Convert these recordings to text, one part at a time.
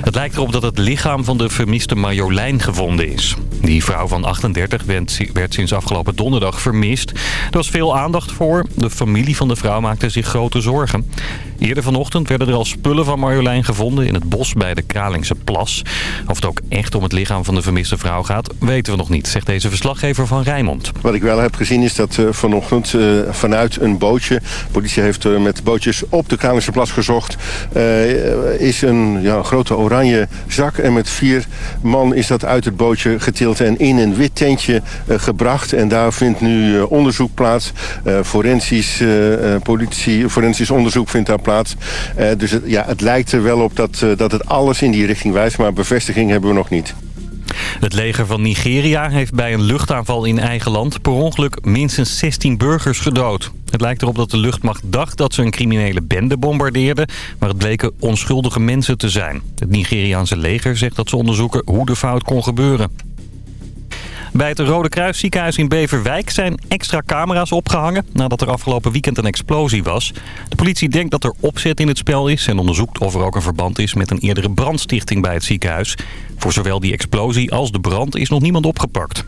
Het lijkt erop dat het lichaam van de vermiste Marjolein gevonden is. Die vrouw van 38 werd sinds afgelopen donderdag vermist. Er was veel aandacht voor. De familie van de vrouw maakte zich grote zorgen. Eerder vanochtend werden er al spullen van Marjolein gevonden in het bos bij de Kralingse Plas. Of het ook echt om het lichaam van de vermiste vrouw gaat, weten we nog niet, zegt deze verslaggever van Rijnmond. Wat ik wel heb gezien is dat uh, vanochtend uh, vanuit een bootje, de politie heeft uh, met bootjes op de Kralingse Plas gezocht, is een ja, grote zak en met vier man is dat uit het bootje getild en in een wit tentje gebracht. En daar vindt nu onderzoek plaats, forensisch, politie, forensisch onderzoek vindt daar plaats dus het, ja, het lijkt er wel op dat, dat het alles in die richting wijst, maar bevestiging hebben we nog niet. Het leger van Nigeria heeft bij een luchtaanval in eigen land per ongeluk minstens 16 burgers gedood. Het lijkt erop dat de luchtmacht dacht dat ze een criminele bende bombardeerden, maar het bleken onschuldige mensen te zijn. Het Nigeriaanse leger zegt dat ze onderzoeken hoe de fout kon gebeuren. Bij het Rode Kruis ziekenhuis in Beverwijk zijn extra camera's opgehangen... nadat er afgelopen weekend een explosie was. De politie denkt dat er opzet in het spel is... en onderzoekt of er ook een verband is met een eerdere brandstichting bij het ziekenhuis. Voor zowel die explosie als de brand is nog niemand opgepakt.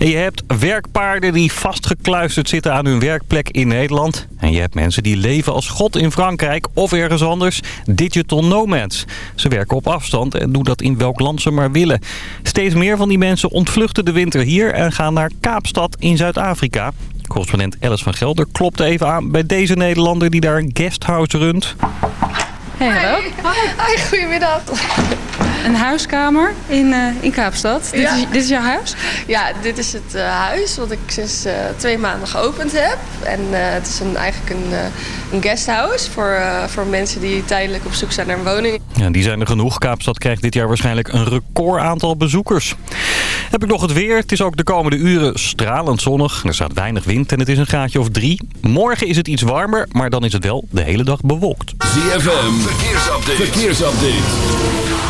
En je hebt werkpaarden die vastgekluisterd zitten aan hun werkplek in Nederland. En je hebt mensen die leven als god in Frankrijk of ergens anders. Digital nomads. Ze werken op afstand en doen dat in welk land ze maar willen. Steeds meer van die mensen ontvluchten de winter hier en gaan naar Kaapstad in Zuid-Afrika. Correspondent Alice van Gelder klopt even aan bij deze Nederlander die daar een guesthouse runt. Hey, hallo. Hi, goedemiddag. Een huiskamer in, uh, in Kaapstad. Dit, is, dit is jouw huis? Ja, dit is het uh, huis wat ik sinds uh, twee maanden geopend heb. En het is een, eigenlijk een, een guesthouse voor, voor mensen die tijdelijk op zoek zijn naar een woning. Ja, die zijn er genoeg. Kaapstad krijgt dit jaar waarschijnlijk een record aantal bezoekers. Heb ik nog het weer. Het is ook de komende uren stralend zonnig. Er staat weinig wind en het is een graadje of drie. Morgen is het iets warmer, maar dan is het wel de hele dag bewolkt. ZFM, verkeersupdate. verkeersupdate.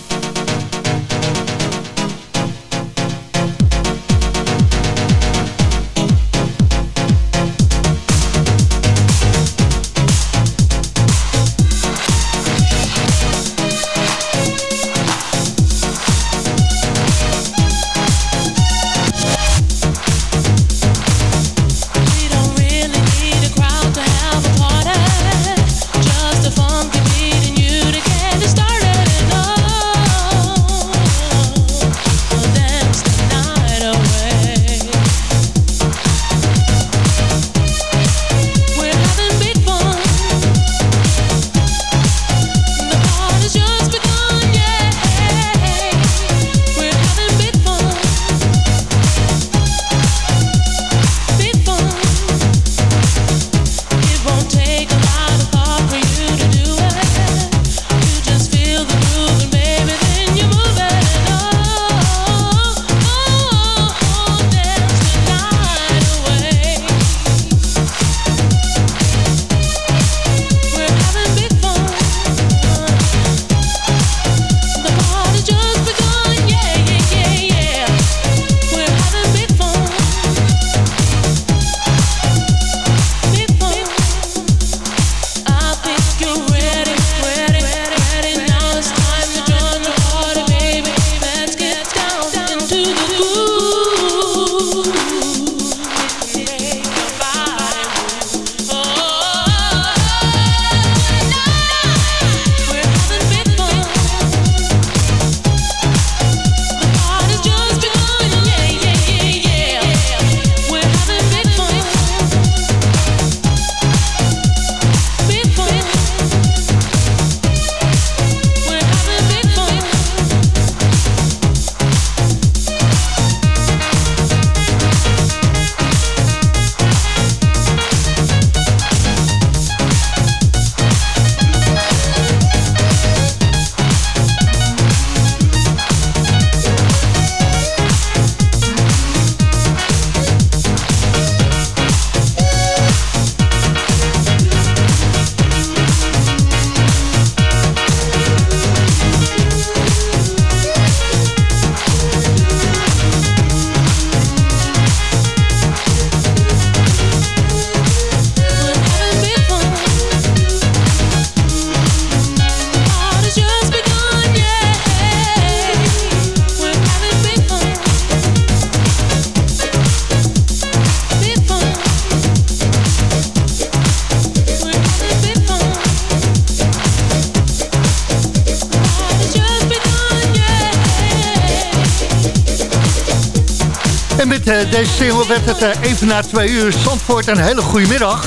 Met deze single werd het even na twee uur. Zandvoort, een hele goede middag.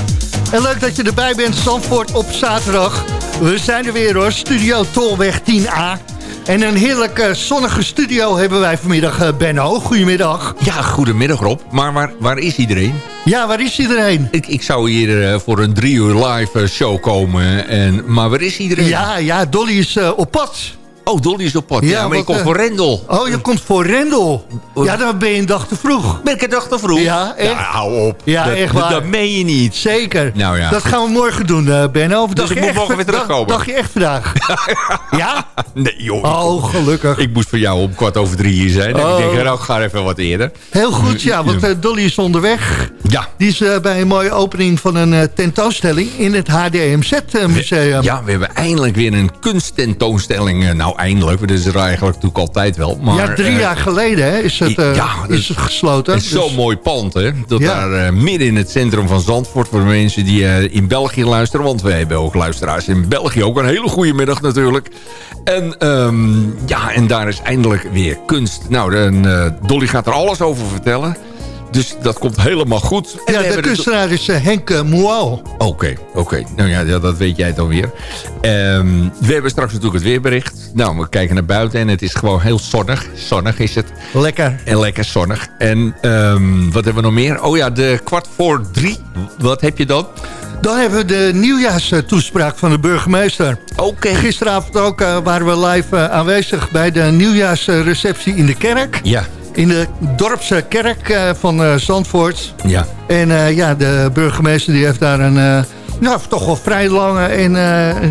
En leuk dat je erbij bent, Zandvoort op zaterdag. We zijn er weer hoor, Studio Tolweg 10A. En een heerlijke zonnige studio hebben wij vanmiddag, Benno. Goedemiddag. Ja, goedemiddag Rob. Maar waar, waar is iedereen? Ja, waar is iedereen? Ik, ik zou hier voor een drie uur live show komen. En, maar waar is iedereen? Ja, ja Dolly is op pad. Oh, Dolly is op pad. Ja, maar ik kom voor Rendel. Oh, je komt voor Rendel. Ja, dan ben je een dag te vroeg. Ben ik een dag te vroeg? Ja, echt. Ja, hou op. Ja, dat, echt waar. Dat meen je niet. Zeker. Nou ja. Dat gaan we morgen doen, uh, Benno. Of dus ik moet morgen weer terugkomen. Dacht je echt vandaag? ja? Nee, joh. Oh, gelukkig. Ik moest voor jou om kwart over drie hier zijn. Oh. Ik denk, nou, ik ga even wat eerder. Heel goed, ja. Want uh, Dolly is onderweg. Ja. Die is bij een mooie opening van een tentoonstelling in het HDMZ-museum. Ja, we hebben eindelijk weer een kunsttentoonstelling. nou, eindelijk. Dat is er eigenlijk natuurlijk altijd wel. Maar, ja, drie jaar geleden hè, is, het, ja, is het gesloten. Het is dus... zo'n mooi pand, hè. Dat ja. daar uh, midden in het centrum van Zandvoort... voor de mensen die in België luisteren. Want wij hebben ook luisteraars in België. Ook een hele goede middag natuurlijk. En, um, ja, en daar is eindelijk weer kunst. Nou, dan, Dolly gaat er alles over vertellen. Dus dat komt helemaal goed. En ja, de kunstenaar is uh, Henk uh, Oké, oké. Okay. Nou ja, dat weet jij dan weer. Um, we hebben straks natuurlijk het weerbericht. Nou, we kijken naar buiten en het is gewoon heel zonnig. Zonnig is het. Lekker. En lekker zonnig. En um, wat hebben we nog meer? Oh ja, de kwart voor drie. Wat heb je dan? Dan hebben we de nieuwjaarstoespraak van de burgemeester. Oké. Gisteravond ook uh, waren we live uh, aanwezig bij de nieuwjaarsreceptie in de kerk. Ja in de dorpse kerk uh, van uh, Zandvoort. Ja. En uh, ja, de burgemeester die heeft daar een nou, toch wel vrij lange en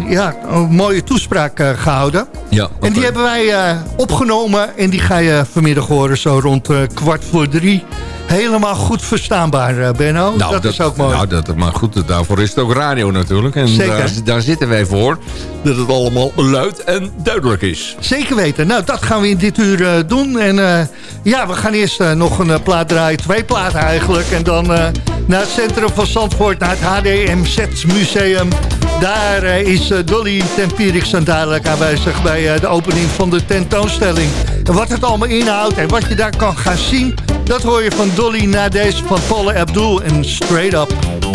ja, een mooie toespraak gehouden. Ja. En die hebben wij opgenomen en die ga je vanmiddag horen zo rond kwart voor drie helemaal goed verstaanbaar, uh, Benno. Nou, dat, is ook mooi. Nou, dat, maar goed, daarvoor is het ook radio natuurlijk. En Zeker. Daar, daar, zitten wij voor. Dat het allemaal luid en duidelijk is. Zeker weten. Nou, dat gaan we in dit uur uh, doen. En uh, ja, we gaan eerst nog een plaat draaien. Twee platen eigenlijk. En dan naar het centrum van Zandvoort, naar het HDMZ Museum. Daar is Dolly Tempierix aan dadelijk aanwezig bij de opening van de tentoonstelling. En wat het allemaal inhoudt en wat je daar kan gaan zien... dat hoor je van Dolly na deze van Paula Abdul en Straight Up.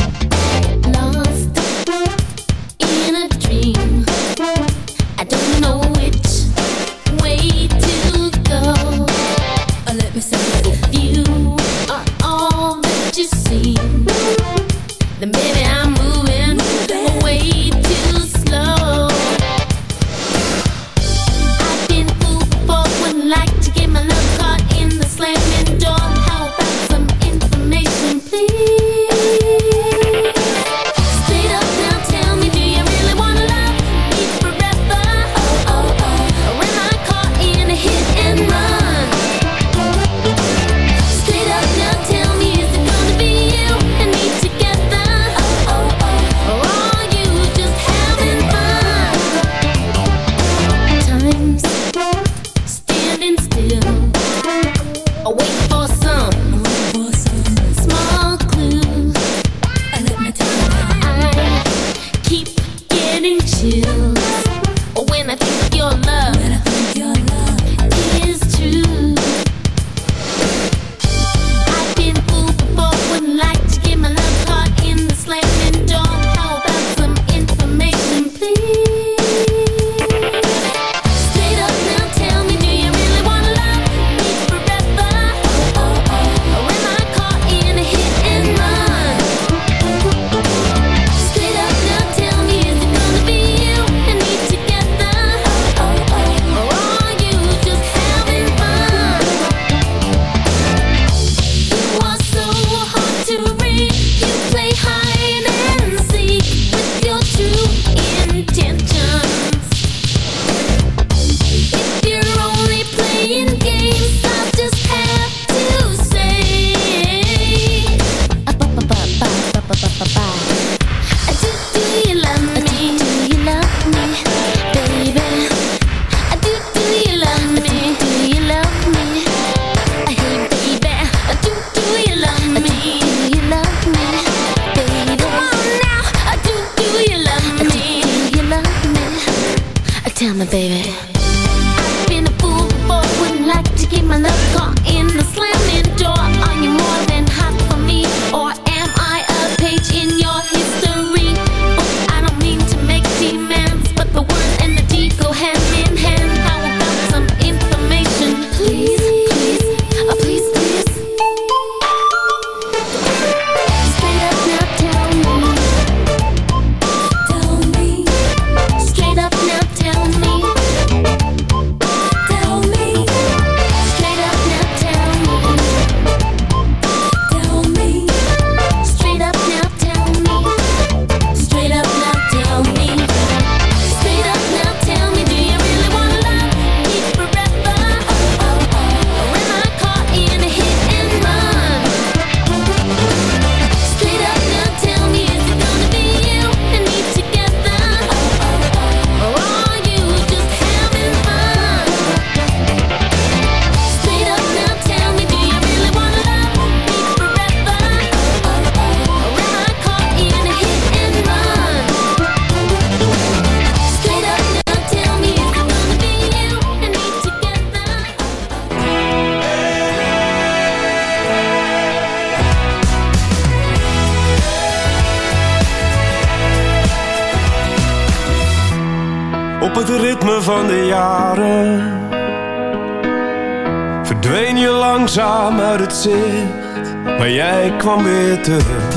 Kwam weer terug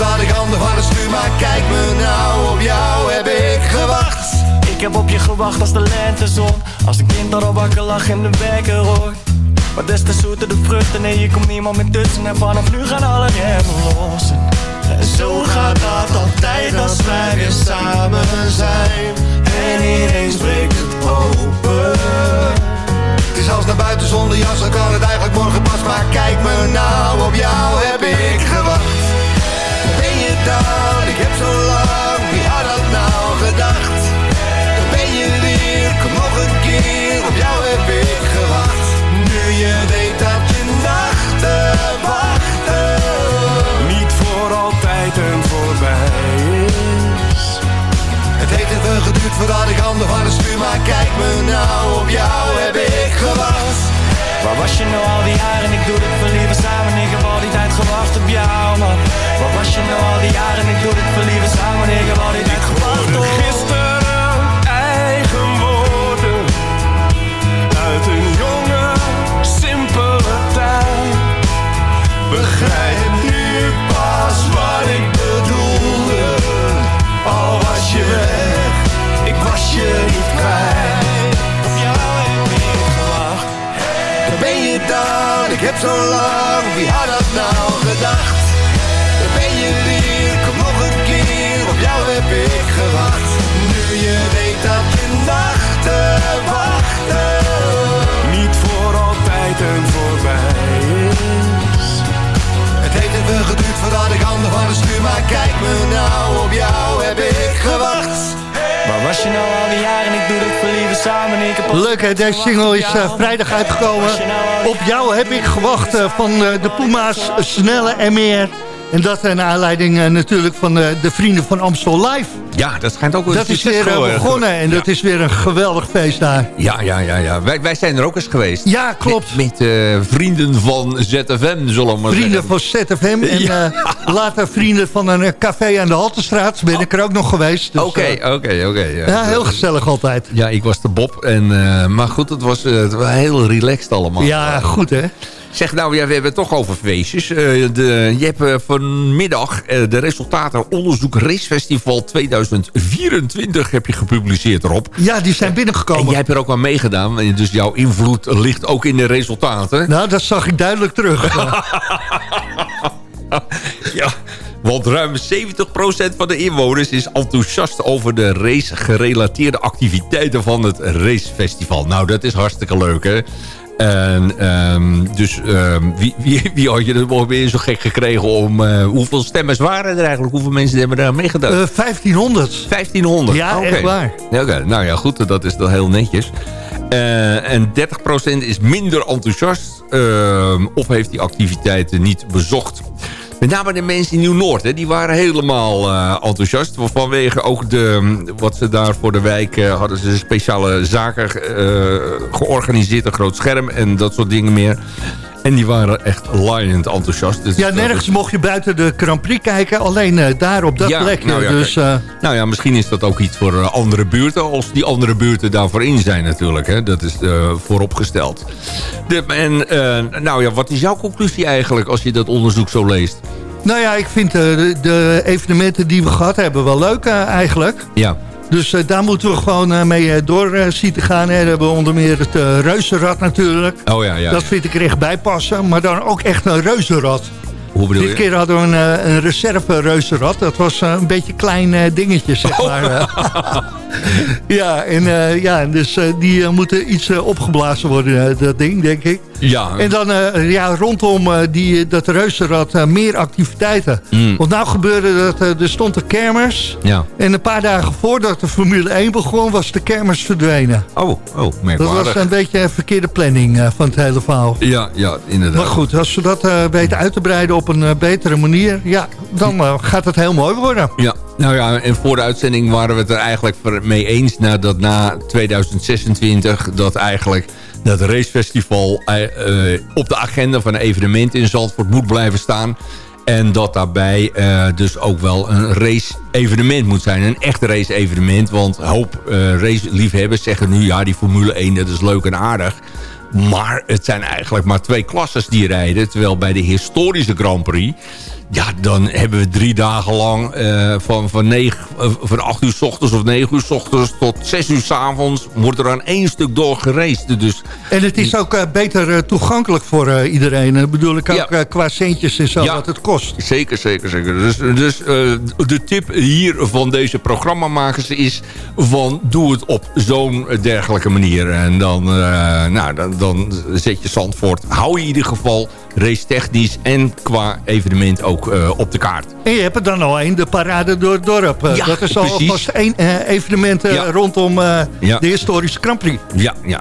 voordat ik handen van het stuur Maar kijk me nou, op jou heb ik gewacht. Ik heb op je gewacht als de lentezon Als een kind dat al wakker lag in de wekker hoort Maar des te zoeter de vruchten Nee, je komt niemand meer tussen. En vanaf nu gaan alle remmen los. En zo gaat dat altijd als wij weer samen zijn. En ineens breekt het open. Het is als naar buiten zonder jas, dan kan het eigenlijk morgen pas. Maar kijk voordat ik handen van het stuur Maar kijk me nou, op jou heb ik gewacht Waar was je nou al die jaren? Ik doe dit voor liever samen. Ik heb al die tijd gewacht op jou, man. Waar was je nou al die jaren? Ik doe dit voor liever samen. Ik heb al die tijd gewacht op Gisteren eigen woorden. Uit een jonge, simpele tijd. Begrijp ik heb zo lang, wie had dat nou gedacht? Daar ben je weer, kom nog een keer, op jou heb ik gewacht. Nu je weet dat je nachten wachten. Niet voor altijd en voorbij is. Het heeft even geduurd voordat ik handen van het stuur, maar kijk me nou, op jou heb ik gewacht. Waar was je nou al die jaren? Ik doe dit voor liever samen. Ik heb al- Leuk hè, deze single is eh, vrijdag uitgekomen. Op jou heb ik gewacht eh, van eh, de Puma's Snelle en meer. En dat naar aanleiding natuurlijk van de vrienden van Amstel Live. Ja, dat schijnt ook een Dat is weer eh, begonnen en dat is weer een geweldig feest daar. Ja, ja, ja. ja. Wij, wij zijn er ook eens geweest. Ja, klopt. Met, met, eh, vrienden van ZFM, zullen we maar Vrienden van ZFM en Ja. eh, later vrienden van een café aan de Haltestraat. Ben ik er ook nog geweest. dus, Oké, oké, oké. ja, heel gezellig altijd. Ja, ik was de Bob. En, maar goed, het was, het was heel relaxed allemaal. Ja, goed hè. Zeg nou, ja, we hebben het toch over feestjes. Eh, de, je hebt eh, vanmiddag eh, de resultaten onderzoek Racefestival 2024 heb je gepubliceerd erop. Ja, die zijn En binnengekomen. jij hebt er ook aan meegedaan. En Dus jouw invloed ligt ook in de resultaten. Nou, dat zag ik duidelijk terug. Ja, want ruim 70% van de inwoners is enthousiast over de race-gerelateerde activiteiten van het racefestival. Nou, dat is hartstikke leuk, hè? En, ehm, dus ehm, wie, wie, wie had je er wel weer zo gek gekregen om... eh, hoeveel stemmers waren er eigenlijk? Hoeveel mensen hebben daar meegedaan? Eh 1500. 1500? Ja, echt waar. Oké, nou ja, goed, dat is dan heel netjes. Eh, en 30% is minder enthousiast ehm, of heeft die activiteiten niet bezocht. Met name de mensen in Nieuw-Noord, die waren helemaal eh, enthousiast. Vanwege ook de, wat ze daar voor de wijk eh, hadden ze speciale zaken eh, georganiseerd. Een groot scherm en dat soort dingen meer. En die waren echt laaiend enthousiast. Dus Ja, dat nergens is- mocht je buiten de Grand Prix kijken. Alleen eh, daar op dat Ja, plekje. nou ja, dus eh, Nou ja, misschien is dat ook iets voor eh, andere buurten... als die andere buurten daarvoor in zijn natuurlijk. Hè. Dat is eh, vooropgesteld. De, en eh, nou ja, wat is jouw conclusie eigenlijk als je dat onderzoek zo leest? nou ja, ik vind eh, de, de evenementen die we gehad hebben wel leuk eh, eigenlijk. Ja. Dus eh, daar moeten we gewoon eh, mee eh, door zien te gaan. Hè. We hebben onder meer het reuzenrad natuurlijk. Oh ja, ja. Dat vind ik er echt bij passen. Maar dan ook echt een reuzenrad. Hoe bedoel Dit je? keer hadden we een, een reserve reuzenrad. Dat was een beetje een klein dingetje, zeg Oh. maar. ja, en ja, dus die moeten iets opgeblazen worden, dat ding, denk ik. Ja. En dan eh, ja, rondom eh, die, dat reuzenrad uh, meer activiteiten. Mm. Want nou gebeurde dat, er stond de kermers. Ja. En een paar dagen voordat de Formule 1 begon, was de kermers verdwenen. Oh, oh, merkwaardig. Dat was een beetje een verkeerde planning van het hele verhaal. Ja, ja, inderdaad. Maar goed, als we dat weten uit te breiden op een betere manier... ja, dan gaat het heel mooi worden. Ja, nou ja, en voor de uitzending waren we het er eigenlijk mee eens... dat na 2026 dat eigenlijk dat racefestival uh, uh, op de agenda van een evenement in Zandvoort moet blijven staan. En dat daarbij uh, dus ook wel een race-evenement moet zijn. Een echt race-evenement. Want hoop race-liefhebbers zeggen nu... ja, die Formule 1, dat is leuk en aardig. Maar het zijn eigenlijk maar twee klasses die rijden. Terwijl bij de historische Grand Prix... Ja, dan hebben we drie dagen lang uh, van, van, negen, uh, van 8 uur s ochtends of 9 uur s ochtends tot 6 uur s avonds wordt er aan één stuk door gereisd. Dus, en het is ook uh, beter toegankelijk voor iedereen. Dat bedoel ik ook ja. qua centjes en zo ja, wat het kost. Zeker, zeker, zeker. Dus, dus de tip hier van deze programmamakers is van doe het op zo'n dergelijke manier. En dan, nou, dan, dan zet je Zandvoort, hou je in ieder geval race technisch en qua evenement ook uh, op de kaart. En je hebt er dan al één, de parade door het dorp. Uh, ja, dat is al precies. vast één uh, evenement Ja. rondom Ja. de historische Grand Prix. Ja, ja.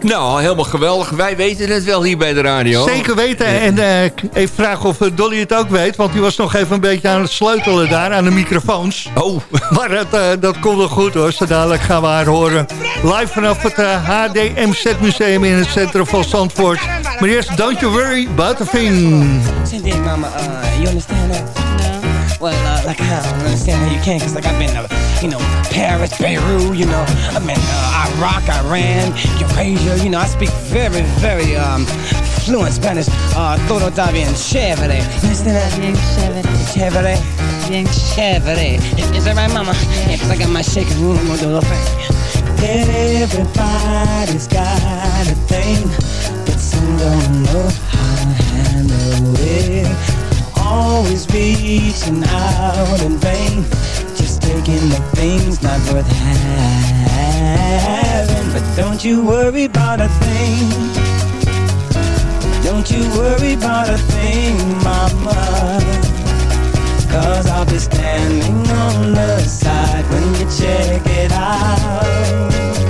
Nou, helemaal geweldig. Wij weten het wel hier bij de radio. Zeker weten. En even vragen of Dolly het ook weet. Want die was nog even een beetje aan het sleutelen daar aan de microfoons. Oh. Maar dat, dat komt wel goed hoor. Zo dadelijk gaan we haar horen. Live vanaf het HDMZ Museum in het centrum van Zandvoort. Maar eerst Don't You Worry About a Thing. Cindy, mama, uh, you understand that? No. Well, uh, like, I don't understand how you can, because, like, I've been to, you know, Paris, Beirut, you know, I've been uh, Iraq, Iran, Eurasia, you know, I speak very, very, um, fluent Spanish, uh, todo está bien chévere. You understand that? Bien chévere. Chévere? Bien chévere. Is, is that right, mama? Yeah, because I got my shaking room, I'm gonna do the thing. Everybody's got a thing, some don't know how to handle it. Always reaching out in vain, just taking the things not worth having. But don't you worry about a thing. Don't you worry about a thing, mama. Cause I'll be standing on the side when you check it out.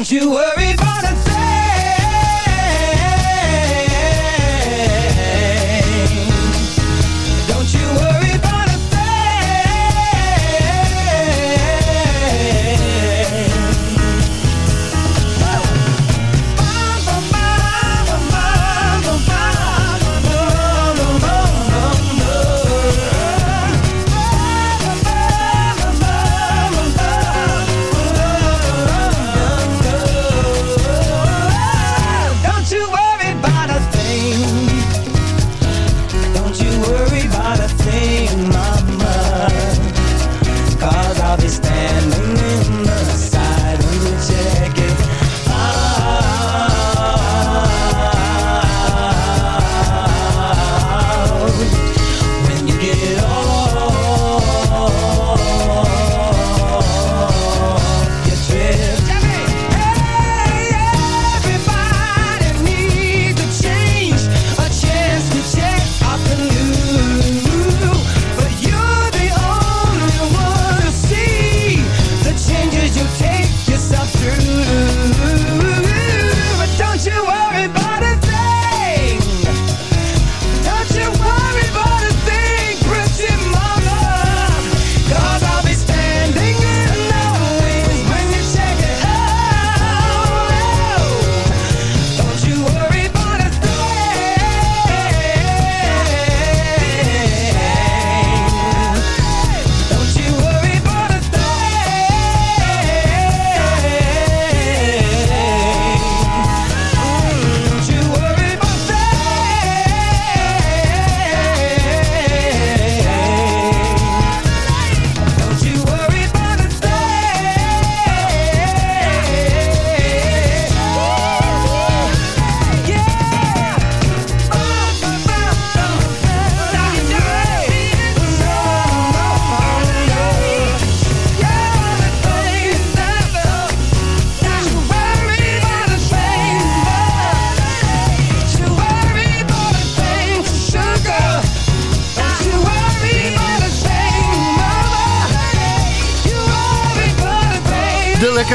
don't you worry about a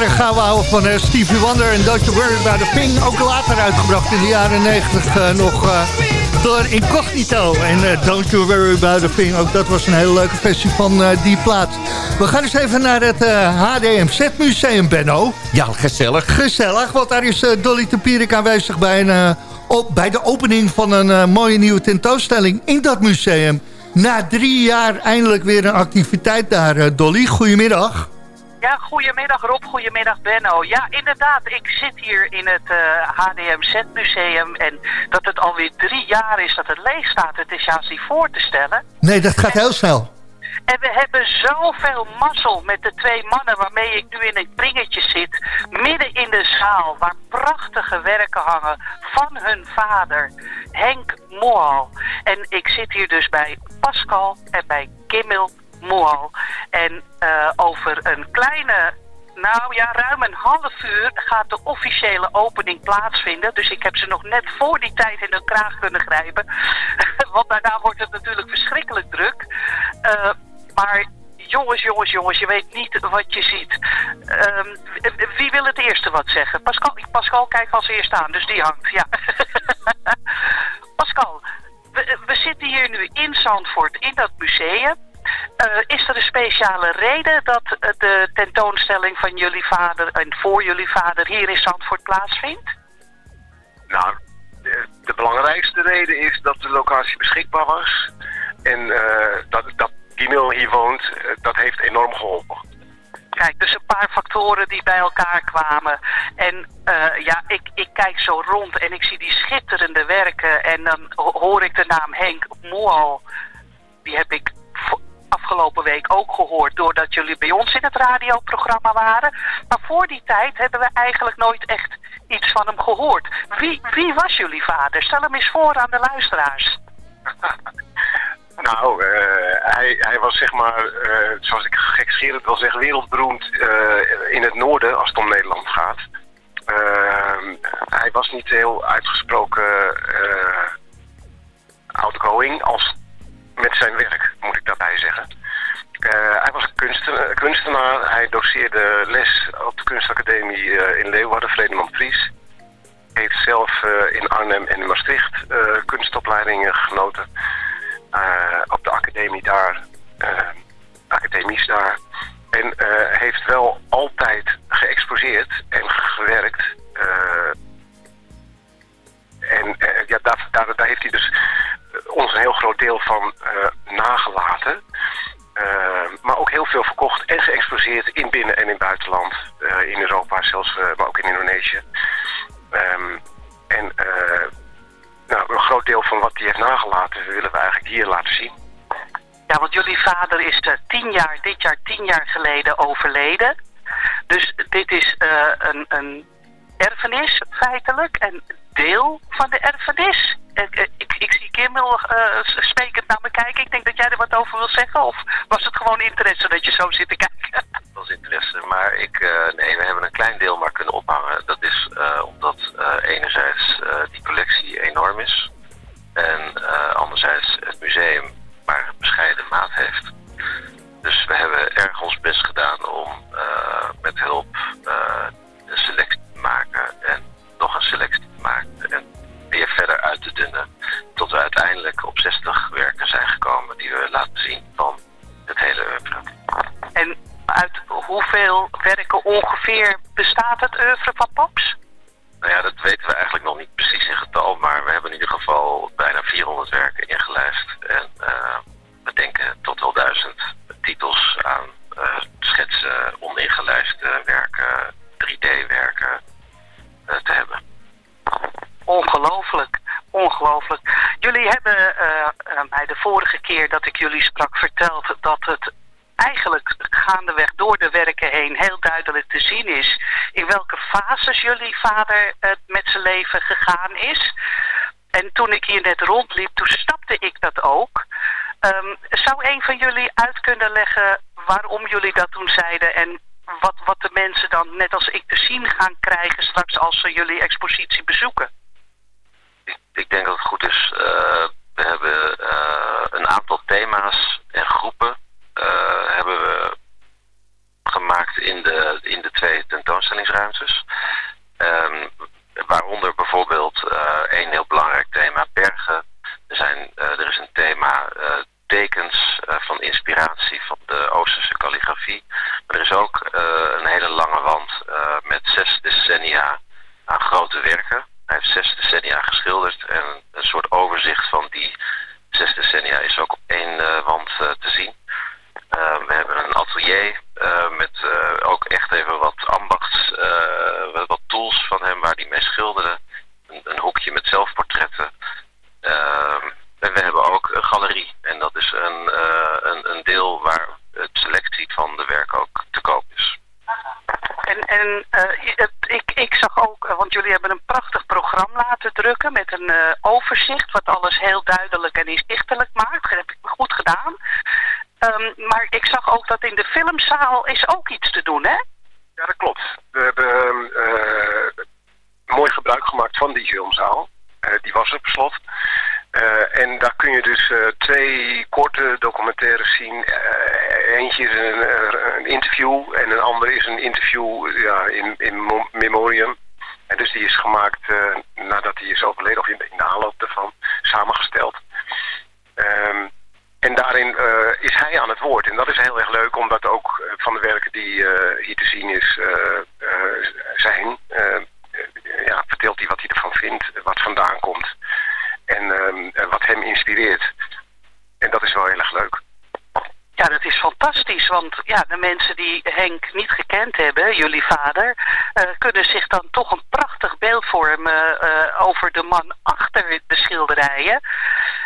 lekkere gouden ouwe van Stevie Wonder en Don't You Worry About A Thing. Ook later uitgebracht in de jaren 90 eh, nog eh, door Incognito. En eh, Don't You Worry About A Thing, ook dat was een hele leuke versie van die plaat. We gaan eens even naar het HDMZ Museum, Benno. Ja, gezellig. Gezellig, want daar is Dolly Tempierik aanwezig bij, een, op, bij de opening van een mooie nieuwe tentoonstelling in dat museum. Na drie jaar eindelijk weer een activiteit daar, Dolly. Goedemiddag. Ja, goedemiddag Rob, goedemiddag Benno. Ja, inderdaad, ik zit hier in het eh, HDMZ-museum en dat het alweer drie jaar is dat het leeg staat. Het is juist niet voor te stellen. Nee, dat gaat heel snel. En we hebben zoveel mazzel met de twee mannen waarmee ik nu in het kringetje zit. Midden in de zaal waar prachtige werken hangen van hun vader, Henk Moal. En ik zit hier dus bij Pascal en bij Kimmel En eh, over een kleine nou ja, ruim een half uur gaat de officiële opening plaatsvinden. Dus ik heb ze nog net voor die tijd in hun kraag kunnen grijpen. Want daarna wordt het natuurlijk verschrikkelijk druk. Eh, maar jongens, jongens, jongens, je weet niet wat je ziet. Ehm, wie wil het eerste wat zeggen? Pascal, Pascal kijkt als eerste aan, dus die hangt, ja. Pascal, we, we zitten hier nu in Zandvoort, in dat museum. Eh, is er een speciale reden dat eh, de tentoonstelling van jullie vader en voor jullie vader hier in Zandvoort plaatsvindt? Nou, de, de belangrijkste reden is dat de locatie beschikbaar was. En eh, dat, dat Gimil hier woont, dat heeft enorm geholpen. Kijk, dus een paar factoren die bij elkaar kwamen. En ja, ik, ik kijk zo rond en ik zie die schitterende werken. En dan ho- hoor ik de naam Henk Moal. Die heb ik afgelopen week ook gehoord doordat jullie bij ons in het radioprogramma waren. Maar voor die tijd hebben we eigenlijk nooit echt iets van hem gehoord. Wie, wie was jullie vader? Stel hem eens voor aan de luisteraars. Nou, eh, hij, hij was zeg maar, eh, zoals ik gekscherend wil zeggen, wereldberoemd eh, in het noorden als het om Nederland gaat. Hij was niet heel uitgesproken outgoing als met zijn werk, moet ik daarbij zeggen. Eh, hij was een kunstenaar, kunstenaar. Hij doseerde les op de kunstacademie eh, in Leeuwarden, Vredeman Fries. Heeft zelf eh, in Arnhem en in Maastricht eh, kunstopleidingen genoten. Eh, op de academie daar, eh, academies daar. En eh, heeft wel altijd geëxposeerd en gewerkt. Eh, en eh, ja, daar, daar, daar heeft hij dus ons een heel groot deel van eh, nagelaten. Eh, maar ook heel veel verkocht en geëxposeerd in binnen- en in buitenland. Eh, in Europa zelfs, eh, maar ook in Indonesië. Ehm, en eh, nou, een groot deel van wat hij heeft nagelaten willen we eigenlijk hier laten zien. Ja, want jullie vader is eh, tien jaar, dit jaar tien jaar geleden overleden. Dus dit is eh, een, een erfenis feitelijk, een deel van de erfenis. Ik, ik, ik, ik zie Kimmel eh, s- sprekend naar me kijken. Ik denk dat jij er wat over wil zeggen. Of was het gewoon interesse dat je zo zit te kijken? Dat was interesse, maar ik, eh, nee, we hebben een klein deel maar kunnen ophangen. Dat is eh, omdat eh, enerzijds eh, die collectie enorm is. En eh, anderzijds het museum maar een bescheiden maat heeft. Dus we hebben erg ons best gedaan ongeveer bestaat het oeuvre van is. En toen ik hier net rondliep, toen snapte ik dat ook. Ehm, zou een van jullie uit kunnen leggen waarom jullie dat toen zeiden en wat, wat de mensen dan net als ik te zien gaan krijgen straks als ze jullie expositie bezoeken? Ik denk dat het goed is. eh, we hebben eh, een aantal thema's en groepen eh, hebben we gemaakt in de, in de twee tentoonstellingen. Zes decennia aan grote werken. Hij heeft zes decennia geschilderd en een soort overzicht van die zes decennia is ook op één eh, wand eh, te zien. Eh, we hebben een atelier met ook echt even wat ambachts, wat- tools van hem waar hij mee schilderde. Een, hoekje met zelfportretten. Ehm, en we hebben ook een galerie. En dat is een, een, een deel waar het selectie van de werken ook te koop is. En, en eh, ik, ik zag ook, eh, want jullie hebben een prachtig programma laten drukken met een eh, overzicht wat alles heel duidelijk en inzichtelijk maakt. Dat heb ik goed gedaan. Ehm, maar ik zag ook dat in de filmzaal is ook iets te doen, hè? Ja, dat klopt. We hebben mooi gebruik gemaakt van die filmzaal. Die was op slot. Eh, en daar kun je dus eh, twee korte documentaires zien. Eh, eentje is een, een interview en een andere is een interview ja, in, in mo- memoriam. En dus die is gemaakt nadat hij is overleden of in, de aanloop daarvan samengesteld. Ehm, en daarin is hij aan het woord. En dat is heel erg leuk, omdat ook van de werken die hier te zien is, zijn, ja, vertelt hij wat hij ervan vindt, wat vandaan komt en ehm, eh, wat hem inspireert. En dat is wel heel erg leuk. Ja, dat is fantastisch, want ja, de mensen die Henk niet gekend hebben, jullie vader, eh, kunnen zich dan toch een prachtig beeld vormen eh, over de man achter de schilderijen.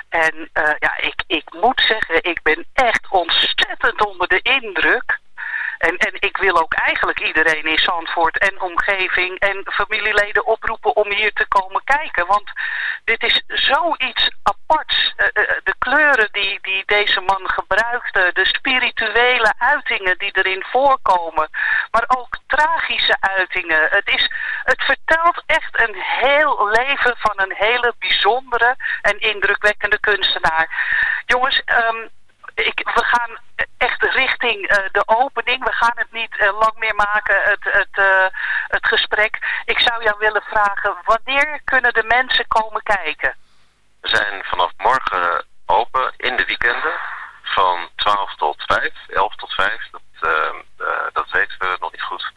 En eh, ja, ik, ik moet zeggen, ik ben echt ontzettend onder de indruk. En, en ik wil ook eigenlijk iedereen in Zandvoort en omgeving en familieleden oproepen om hier te komen kijken. Want dit is zoiets aparts. Eh, eh, de kleuren die, die deze man gebruikte, de spirituele uitingen die erin voorkomen, maar ook tragische uitingen. Het, is, het vertelt echt een heel leven van een hele bijzondere en indrukwekkende kunstenaar. Jongens, ehm, ik, we gaan echt richting eh, de opening. Gaan het niet eh, lang meer maken, het, het, eh, het gesprek. Ik zou jou willen vragen, wanneer kunnen de mensen komen kijken? We zijn vanaf morgen open in de weekenden van 12 tot 5, 11 tot 5. Dat, eh, dat weten we nog niet goed.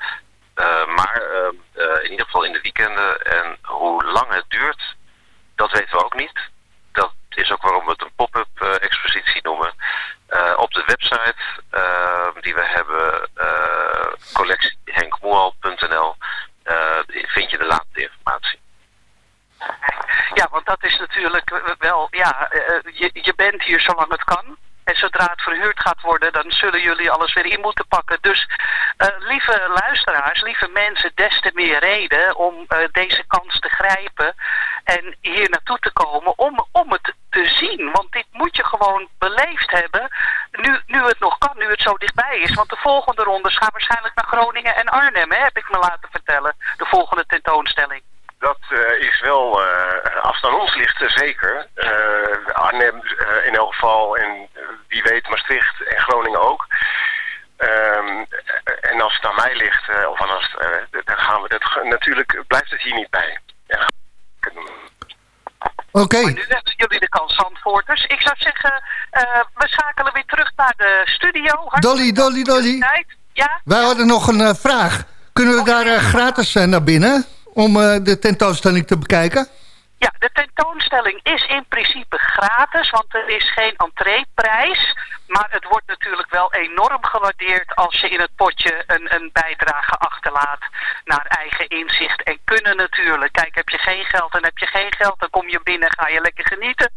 Maar in ieder geval in de weekenden. En hoe lang het duurt, dat weten we ook niet. Dat is ook waarom we het een pop-up eh, expositie noemen. Eh, op de website eh, die we hebben, uh, collectiehenkmoal.nl, eh, vind je de laatste informatie. Ja, want dat is natuurlijk wel, ja, eh, je, je bent hier zolang het kan. En zodra het verhuurd gaat worden, dan zullen jullie alles weer in moeten pakken. Dus eh, lieve luisteraars, lieve mensen, des te meer reden om eh, deze kans te grijpen en hier naartoe te komen om, om het te zien. Want dit moet je gewoon beleefd hebben, nu, nu het nog kan, nu het zo dichtbij is. Want de volgende rondes gaan waarschijnlijk naar Groningen en Arnhem, hè, heb ik me laten vertellen. De volgende tentoonstelling. Dat eh, is wel, eh als het aan ons ligt, eh, zeker. Eh, Arnhem eh, in elk geval en wie weet Maastricht en Groningen ook. Ehm, en als het aan mij ligt, eh, of eh, dan gaan we dat, natuurlijk blijft het hier niet bij. Ja. Oké. Maar nu hebben jullie de kans, Zandvoorters. Ik zou zeggen, eh, we schakelen weer terug naar de studio. Dolly, Dolly, Dolly. Ja? Wij hadden nog een vraag. Kunnen we daar gratis naar binnen om eh, de tentoonstelling te bekijken? Ja, de tentoonstelling is in principe gratis, want er is geen entreeprijs. Maar het wordt natuurlijk wel enorm gewaardeerd als je in het potje een, een bijdrage achterlaat naar eigen inzicht en kunnen natuurlijk. Kijk, heb je geen geld, dan heb je geen geld, dan kom je binnen, ga je lekker genieten.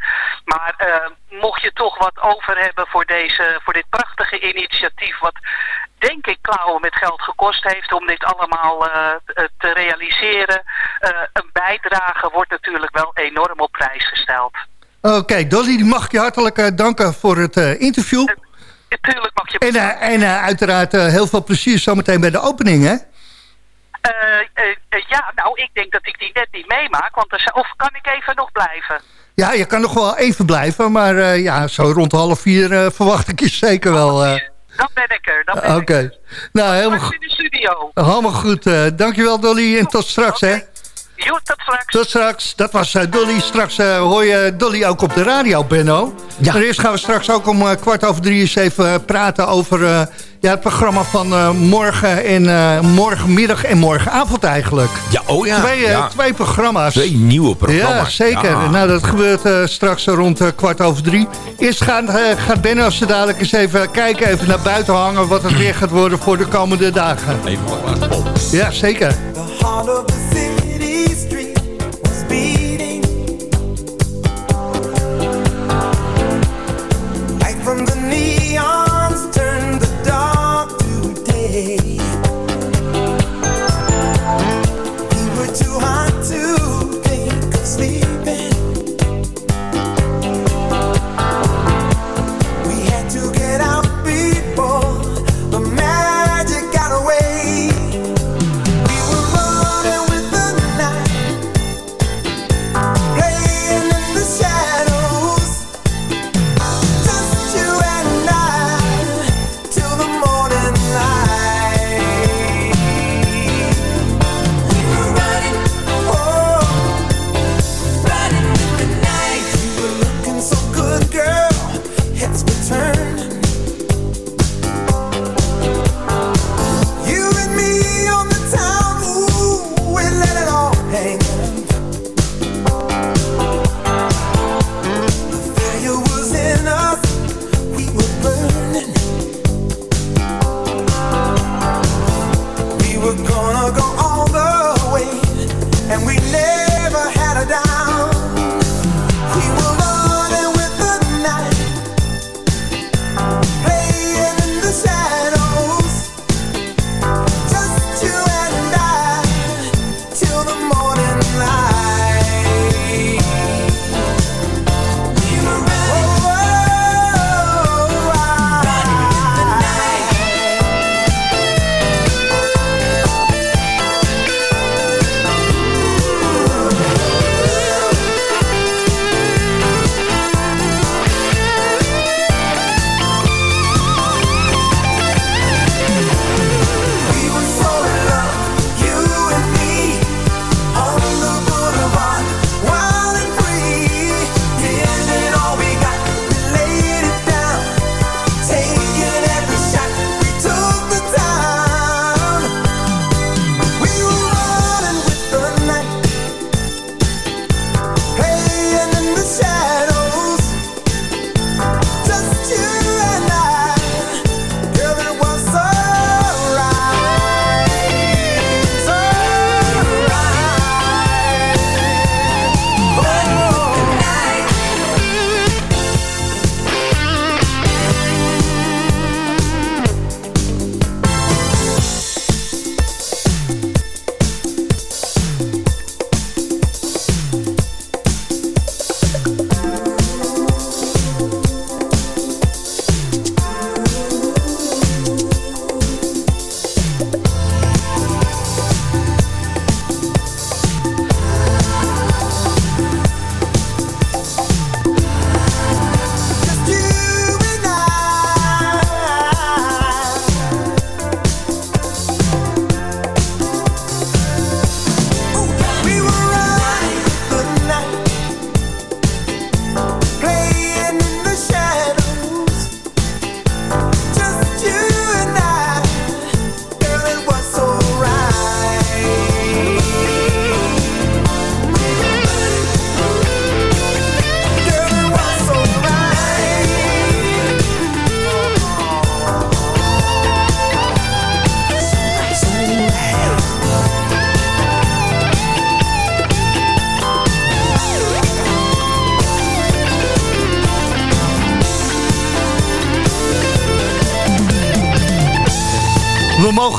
Maar eh, mocht je toch wat over hebben voor, deze, voor dit prachtige initiatief, wat denk ik klauwen met geld gekost heeft om dit allemaal eh, te realiseren. Een bijdrage wordt natuurlijk wel enorm op prijs gesteld. Oké, okay, Dolly, mag ik je hartelijk uh, danken voor het uh, interview. Tuurlijk mag je En, uh, en uiteraard heel veel plezier zometeen bij de opening, hè? ja, nou, ik denk dat ik die net niet meemaak. Want er, of kan ik even nog blijven? Ja, je kan nog wel even blijven. Maar ja, zo rond half vier verwacht ik je zeker wel... Dan ben ik er. Oké. Okay. Nou, helemaal goed. in de studio. Helemaal goed. Dankjewel, Dolly. En tot straks, okay. hè. Jo, tot straks. Tot straks. Dat was eh, Dolly. Straks eh, hoor je Dolly ook op de radio, Benno. Ja. Maar eerst gaan we straks ook om eh, kwart over drie eens even praten over eh, ja, het programma van eh, morgen en eh, morgenmiddag en morgenavond eigenlijk. Ja, oh ja. Twee, ja. twee programma's. Twee nieuwe programma's. Ja, zeker. Ja. Nou, dat gebeurt eh, straks rond eh, kwart over drie. Eerst gaat, eh, gaat Benno als ze dadelijk eens even kijken, even naar buiten hangen... wat het weer gaat worden voor de komende dagen. Even wat. Ja, zeker.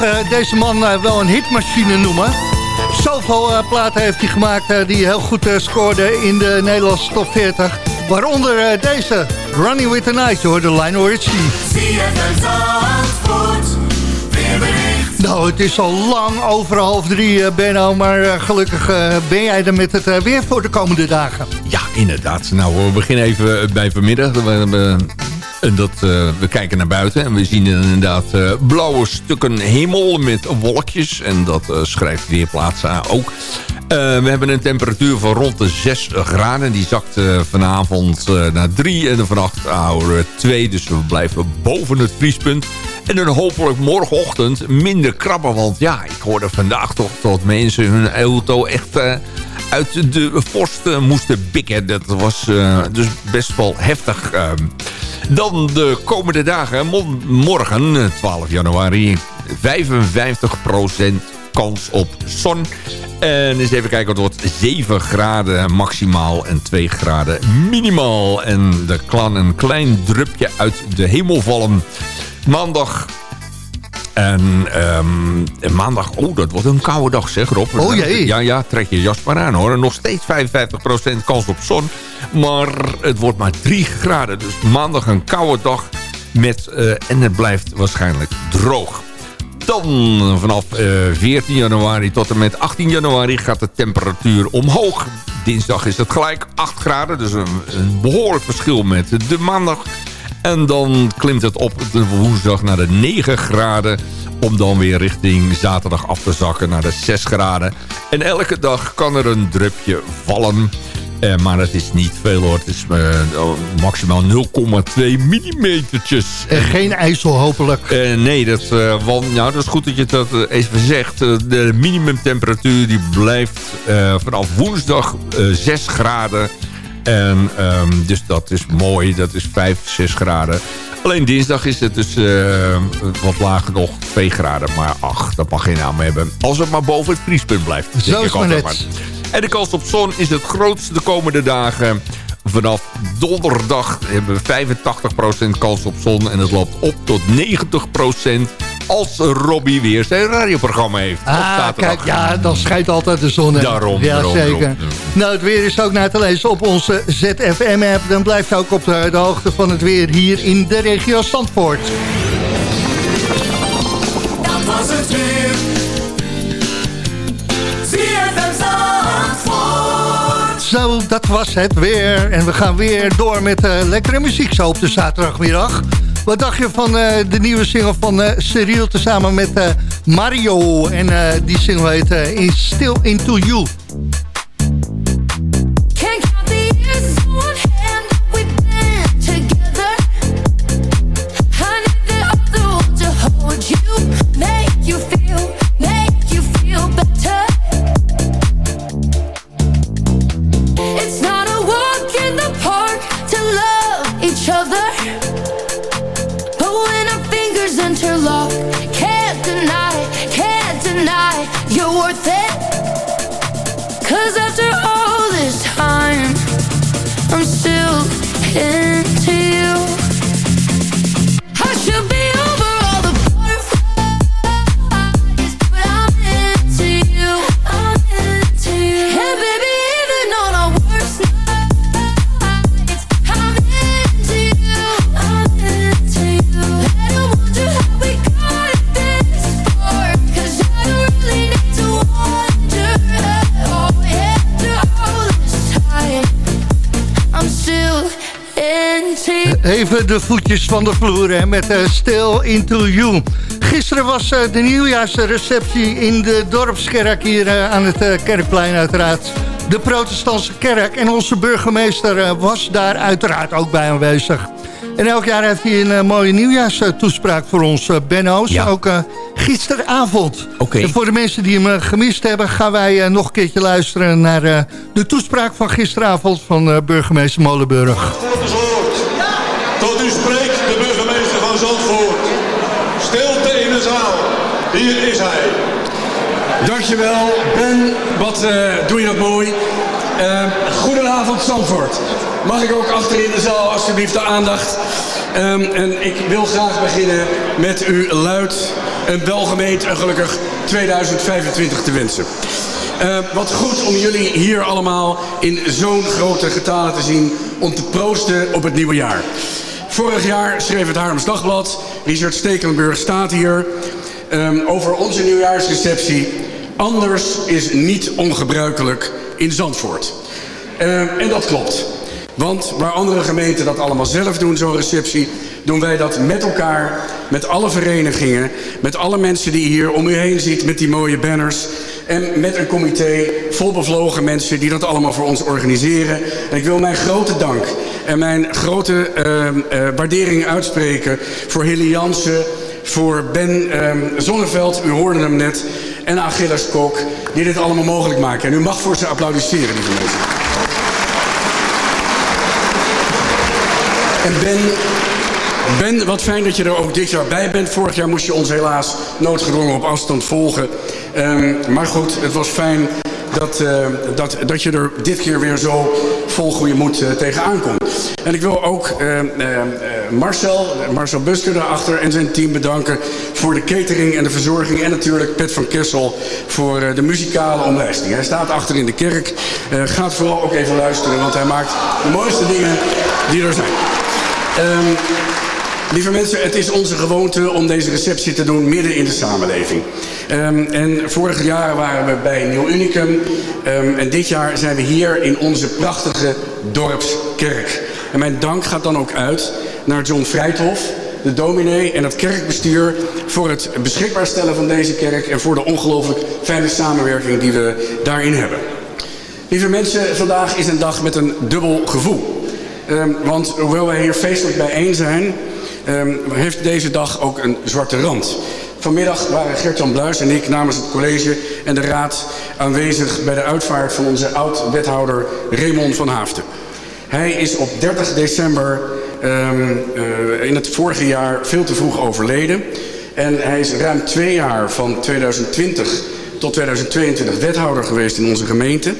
Mogen deze man eh, wel een hitmachine noemen. Zoveel eh, platen heeft hij gemaakt die heel goed scoorden in de Nederlandse top 40. Waaronder deze, Running with the Night, hoort de Lionel Richie. Nou, het is al lang over half drie, Benno, maar gelukkig ben jij er met het weer voor de komende dagen. Ja, inderdaad. Nou, we beginnen even bij vanmiddag. En dat, eh, we kijken naar buiten en we zien inderdaad eh, blauwe stukken hemel met wolkjes. En dat eh, schrijft Weerplaatsen aan ook. We hebben een temperatuur van rond de 6 graden. Die zakt vanavond naar 3 en vannacht houden we 2. Dus we blijven boven het vriespunt. En dan hopelijk morgenochtend minder krabben. Want ja, ik hoorde vandaag toch dat mensen hun auto echt uit de vorst moesten bikken. Dat was dus best wel heftig. Dan de komende dagen. Morgen, 12 januari, 55% kans op zon. En eens even kijken, het wordt 7 graden maximaal en 2 graden minimaal. En er kan een klein drupje uit de hemel vallen. Maandag en um, maandag, oh, dat wordt een koude dag, zeg Rob. Oh jee. Ja, ja, trek je jas maar aan hoor. Nog steeds 55% kans op zon. Maar het wordt maar 3 graden. Dus maandag een koude dag. Met, uh, en het blijft waarschijnlijk droog. Dan vanaf uh, eh, 14 januari tot en met 18 januari gaat de temperatuur omhoog. Dinsdag is het gelijk 8 graden, dus een, een behoorlijk verschil met de maandag. En dan klimt het op de woensdag naar de 9 graden. Om dan weer richting zaterdag af te zakken naar de 6 graden. En elke dag kan er een drupje vallen. Uh, maar het is niet veel hoor. Het is uh, maximaal 0,2 millimetertjes. En geen ijsel hopelijk. Uh, nee, dat, want, nou, dat is goed dat je dat even zegt. de minimumtemperatuur die blijft vanaf woensdag 6 graden. En, um, dus dat is mooi. Dat is 5, 6 graden. Alleen dinsdag is het dus wat lager nog 2 graden. Maar ach, dat mag geen naam hebben. Als het maar boven het vriespunt blijft. Zo is net. Maar. En de kans op zon is het grootste de komende dagen. Vanaf donderdag hebben we 85% kans op zon. En het loopt op tot 90% als Robbie weer zijn radioprogramma heeft. Ah, kijk, ja, dan schijnt altijd de zon. Daarom, ja, daarom, zeker. Daarom. Nou, het weer is ook na te lezen op onze ZFM-app. Dan blijft ook op de, de hoogte van het weer hier in de regio Zandvoort. Dat was het weer. Zo, dat was het weer. En we gaan weer door met uh, lekkere muziek zo op de zaterdagmiddag. Wat dacht je van uh, de nieuwe single van uh, Cyril tezamen met Mario? En die single heet Is Still Into You. Can't deny, can't deny you're worth it. After all this time, I'm still in. Even de voetjes van de vloer hè, met uh, Still Into You. Gisteren was uh, de nieuwjaarsreceptie in de dorpskerk hier uh, aan het Kerkplein uiteraard. De protestantse kerk en onze burgemeester was daar uiteraard ook bij aanwezig. En elk jaar heeft hij een mooie nieuwjaarstoespraak voor ons, Benno's. Ja. Ook gisteravond. Okay. En voor de mensen die hem gemist hebben... gaan wij nog een keertje luisteren naar de toespraak van gisteravond... van burgemeester Molenburg. Tot u spreekt de burgemeester van Zandvoort. Stilte in de zaal. Hier is hij. Dankjewel, Ben. Wat uh, doe je dat mooi. Uh, goedenavond, Zandvoort. Mag ik ook achter in de zaal alsjeblieft de aandacht? Um, en ik wil graag beginnen met u luid een welgemeend en gelukkig 2025 te wensen. Uh, wat goed om jullie hier allemaal in zo'n grote getalen te zien om te proosten op het nieuwe jaar. Vorig jaar schreef het Haarlems Dagblad, Richard Stekelenburg staat hier, um, over onze nieuwjaarsreceptie. Anders is niet ongebruikelijk in Zandvoort. Um, en dat klopt. Want waar andere gemeenten dat allemaal zelf doen, zo'n receptie... doen wij dat met elkaar, met alle verenigingen... met alle mensen die hier om u heen ziet met die mooie banners... En met een comité vol bevlogen mensen die dat allemaal voor ons organiseren. En ik wil mijn grote dank en mijn grote uh, uh, waardering uitspreken voor Hilly Jansen, voor Ben um, Zonneveld, u hoorde hem net, en Achilles Kok, die dit allemaal mogelijk maken. En u mag voor ze applaudisseren, lieve mensen. En Ben, Ben, wat fijn dat je er ook dit jaar bij bent. Vorig jaar moest je ons helaas noodgedwongen op afstand volgen. Um, maar goed, het was fijn dat, uh, dat, dat je er dit keer weer zo vol goede moed uh, tegenaan komt. En ik wil ook uh, Marcel, Marcel Busker daarachter en zijn team bedanken voor de catering en de verzorging. En natuurlijk Pet van Kessel voor de muzikale omlijsting. Hij staat achter in de kerk. gaat vooral ook even luisteren, want hij maakt de mooiste dingen die er zijn. Um, Lieve mensen, het is onze gewoonte om deze receptie te doen midden in de samenleving. Um, en vorig jaar waren we bij Nieuw Unicum. Um, en dit jaar zijn we hier in onze prachtige dorpskerk. En mijn dank gaat dan ook uit naar John Vrijthof, de dominee en het kerkbestuur... voor het beschikbaar stellen van deze kerk... en voor de ongelooflijk fijne samenwerking die we daarin hebben. Lieve mensen, vandaag is een dag met een dubbel gevoel. Um, want hoewel wij hier feestelijk bijeen zijn um, heeft deze dag ook een zwarte rand. Vanmiddag waren Gert-Jan Bluis en ik namens het college en de raad aanwezig bij de uitvaart van onze oud-wethouder Raymond van Haafden. Hij is op 30 december um, uh, in het vorige jaar veel te vroeg overleden. En hij is ruim twee jaar van 2020 tot 2022 wethouder geweest in onze gemeente.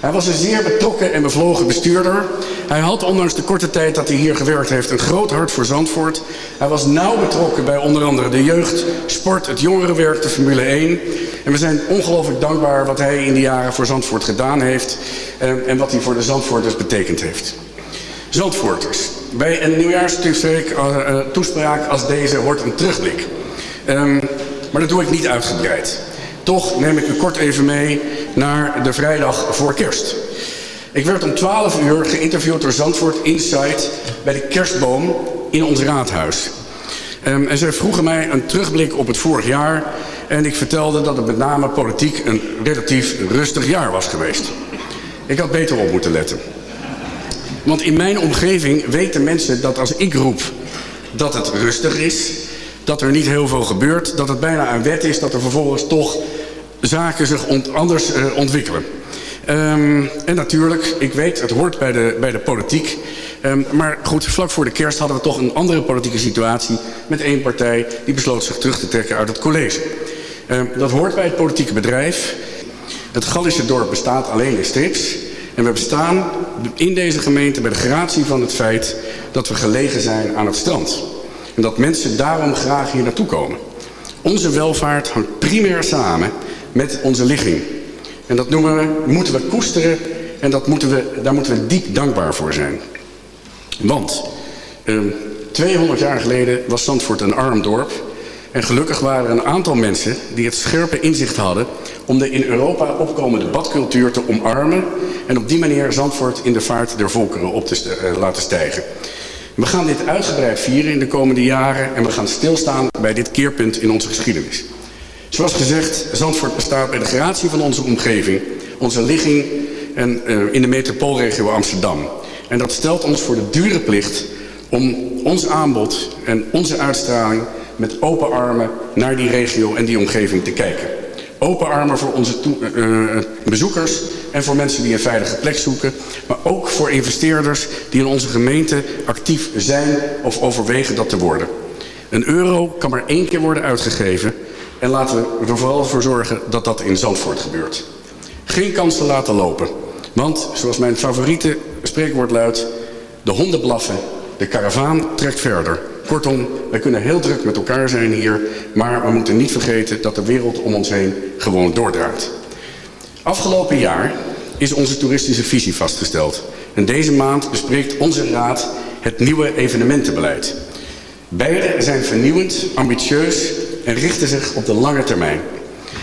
Hij was een zeer betrokken en bevlogen bestuurder. Hij had ondanks de korte tijd dat hij hier gewerkt heeft een groot hart voor Zandvoort. Hij was nauw betrokken bij onder andere de jeugd, sport, het jongerenwerk, de Formule 1. En we zijn ongelooflijk dankbaar wat hij in die jaren voor Zandvoort gedaan heeft. En, en wat hij voor de Zandvoorters betekend heeft. Zandvoorters. Bij een nieuwjaarstoespraak als deze hoort een terugblik. Um, maar dat doe ik niet uitgebreid. Toch neem ik u kort even mee naar de vrijdag voor kerst. Ik werd om 12 uur geïnterviewd door Zandvoort Insight bij de kerstboom in ons raadhuis. Um, en zij vroegen mij een terugblik op het vorig jaar. En ik vertelde dat het met name politiek een relatief rustig jaar was geweest. Ik had beter op moeten letten. Want in mijn omgeving weten mensen dat als ik roep dat het rustig is... dat er niet heel veel gebeurt, dat het bijna een wet is... dat er vervolgens toch zaken zich anders uh, ontwikkelen. Um, en natuurlijk, ik weet, het hoort bij de, bij de politiek. Um, maar goed, vlak voor de kerst hadden we toch een andere politieke situatie... met één partij die besloot zich terug te trekken uit het college. Um, dat hoort bij het politieke bedrijf. Het Gallische dorp bestaat alleen in strips. En we bestaan in deze gemeente bij de gratie van het feit... dat we gelegen zijn aan het strand. En dat mensen daarom graag hier naartoe komen. Onze welvaart hangt primair samen met onze ligging. En dat noemen we, moeten we koesteren en dat moeten we, daar moeten we diep dankbaar voor zijn. Want eh, 200 jaar geleden was Zandvoort een arm dorp. En gelukkig waren er een aantal mensen die het scherpe inzicht hadden... om de in Europa opkomende badcultuur te omarmen... en op die manier Zandvoort in de vaart der volkeren op te uh, laten stijgen. We gaan dit uitgebreid vieren in de komende jaren... en we gaan stilstaan bij dit keerpunt in onze geschiedenis. Zoals gezegd, Zandvoort bestaat bij de gratie van onze omgeving, onze ligging en, uh, in de metropoolregio Amsterdam. En dat stelt ons voor de dure plicht om ons aanbod en onze uitstraling met open armen naar die regio en die omgeving te kijken. Open armen voor onze uh, bezoekers en voor mensen die een veilige plek zoeken. Maar ook voor investeerders die in onze gemeente actief zijn of overwegen dat te worden. Een euro kan maar één keer worden uitgegeven en laten we er vooral voor zorgen dat dat in Zandvoort gebeurt. Geen kansen laten lopen. Want, zoals mijn favoriete spreekwoord luidt... de honden blaffen, de karavaan trekt verder. Kortom, wij kunnen heel druk met elkaar zijn hier... maar we moeten niet vergeten dat de wereld om ons heen gewoon doordraait. Afgelopen jaar is onze toeristische visie vastgesteld. En deze maand bespreekt onze raad het nieuwe evenementenbeleid. Beide zijn vernieuwend, ambitieus en richten zich op de lange termijn.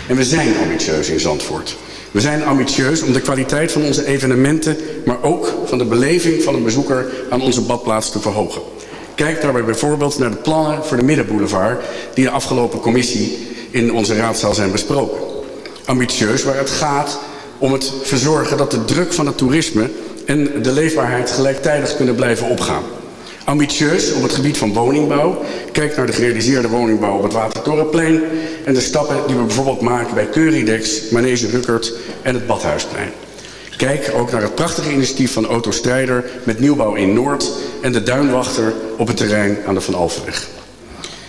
En we zijn ambitieus in Zandvoort. We zijn ambitieus om de kwaliteit van onze evenementen, maar ook van de beleving van een bezoeker aan onze badplaats te verhogen. Kijk daarbij bijvoorbeeld naar de plannen voor de Middenboulevard die de afgelopen commissie in onze raadzaal zijn besproken. Ambitieus waar het gaat om het verzorgen dat de druk van het toerisme en de leefbaarheid gelijktijdig kunnen blijven opgaan. Ambitieus op het gebied van woningbouw. Kijk naar de gerealiseerde woningbouw op het Watertorenplein en de stappen die we bijvoorbeeld maken bij Keuridex, Manege Ruckert en het Badhuisplein. Kijk ook naar het prachtige initiatief van Otto Strijder met nieuwbouw in Noord en de Duinwachter op het terrein aan de Van Alphenweg.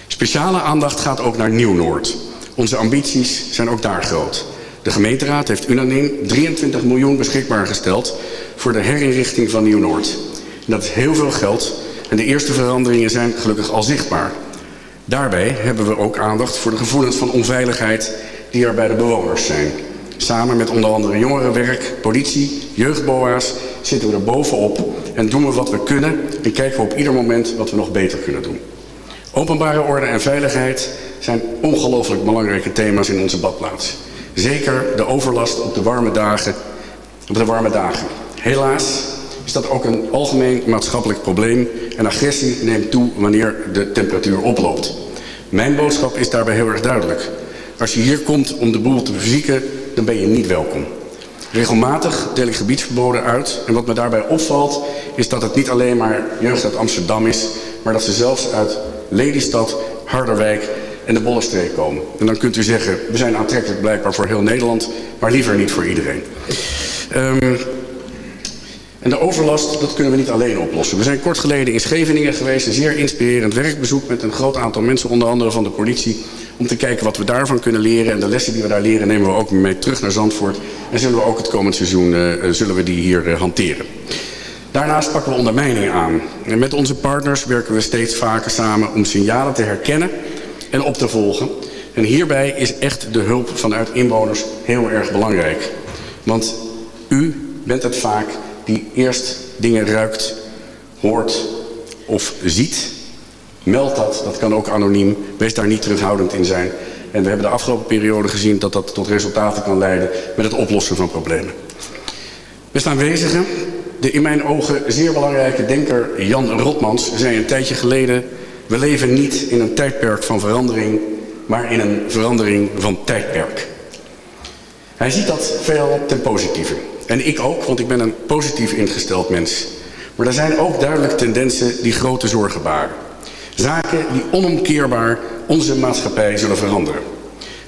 Speciale aandacht gaat ook naar Nieuw-Noord. Onze ambities zijn ook daar groot. De gemeenteraad heeft unaniem 23 miljoen beschikbaar gesteld voor de herinrichting van Nieuw-Noord. Dat is heel veel geld en de eerste veranderingen zijn gelukkig al zichtbaar. Daarbij hebben we ook aandacht voor de gevoelens van onveiligheid die er bij de bewoners zijn. Samen met onder andere jongerenwerk, politie, jeugdboa's zitten we er bovenop en doen we wat we kunnen en kijken we op ieder moment wat we nog beter kunnen doen. Openbare orde en veiligheid zijn ongelooflijk belangrijke thema's in onze badplaats. Zeker de overlast op de warme dagen. Op de warme dagen. Helaas is dat ook een algemeen maatschappelijk probleem en agressie neemt toe wanneer de temperatuur oploopt. Mijn boodschap is daarbij heel erg duidelijk. Als je hier komt om de boel te verzieken, dan ben je niet welkom. Regelmatig deel ik gebiedsverboden uit en wat me daarbij opvalt is dat het niet alleen maar jeugd uit Amsterdam is, maar dat ze zelfs uit Lelystad, Harderwijk en de Bollenstreek komen. En dan kunt u zeggen, we zijn aantrekkelijk blijkbaar voor heel Nederland, maar liever niet voor iedereen. Um, en de overlast, dat kunnen we niet alleen oplossen. We zijn kort geleden in Scheveningen geweest, een zeer inspirerend werkbezoek met een groot aantal mensen, onder andere van de politie, om te kijken wat we daarvan kunnen leren. En de lessen die we daar leren nemen we ook mee terug naar Zandvoort. En zullen we ook het komend seizoen uh, zullen we die hier uh, hanteren. Daarnaast pakken we ondermijning aan. En met onze partners werken we steeds vaker samen om signalen te herkennen en op te volgen. En hierbij is echt de hulp vanuit inwoners heel erg belangrijk. Want u bent het vaak die eerst dingen ruikt, hoort of ziet. Meld dat, dat kan ook anoniem. Wees daar niet terughoudend in zijn. En we hebben de afgelopen periode gezien dat dat tot resultaten kan leiden met het oplossen van problemen. Beste aanwezigen, de in mijn ogen zeer belangrijke denker Jan Rotmans zei een tijdje geleden... we leven niet in een tijdperk van verandering, maar in een verandering van tijdperk. Hij ziet dat veel ten positieve. En ik ook, want ik ben een positief ingesteld mens. Maar er zijn ook duidelijk tendensen die grote zorgen baren. Zaken die onomkeerbaar onze maatschappij zullen veranderen.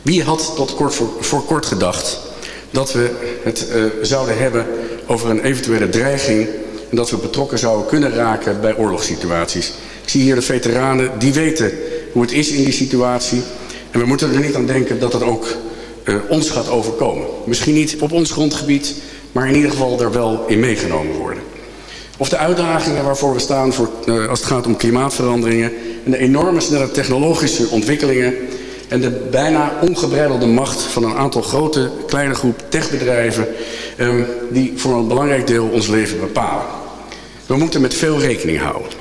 Wie had tot kort voor, kort gedacht dat we het uh, zouden hebben over een eventuele dreiging... en dat we betrokken zouden kunnen raken bij oorlogssituaties. Ik zie hier de veteranen, die weten hoe het is in die situatie. En we moeten er niet aan denken dat dat ook uh, ons gaat overkomen. Misschien niet op ons grondgebied, maar in ieder geval er wel in meegenomen worden. Of de uitdagingen waarvoor we staan voor, uh, als het gaat om klimaatveranderingen en de enorme snelle technologische ontwikkelingen en de bijna ongebreidelde macht van een aantal grote, kleine groep techbedrijven um, die voor een belangrijk deel ons leven bepalen. We moeten met veel rekening houden.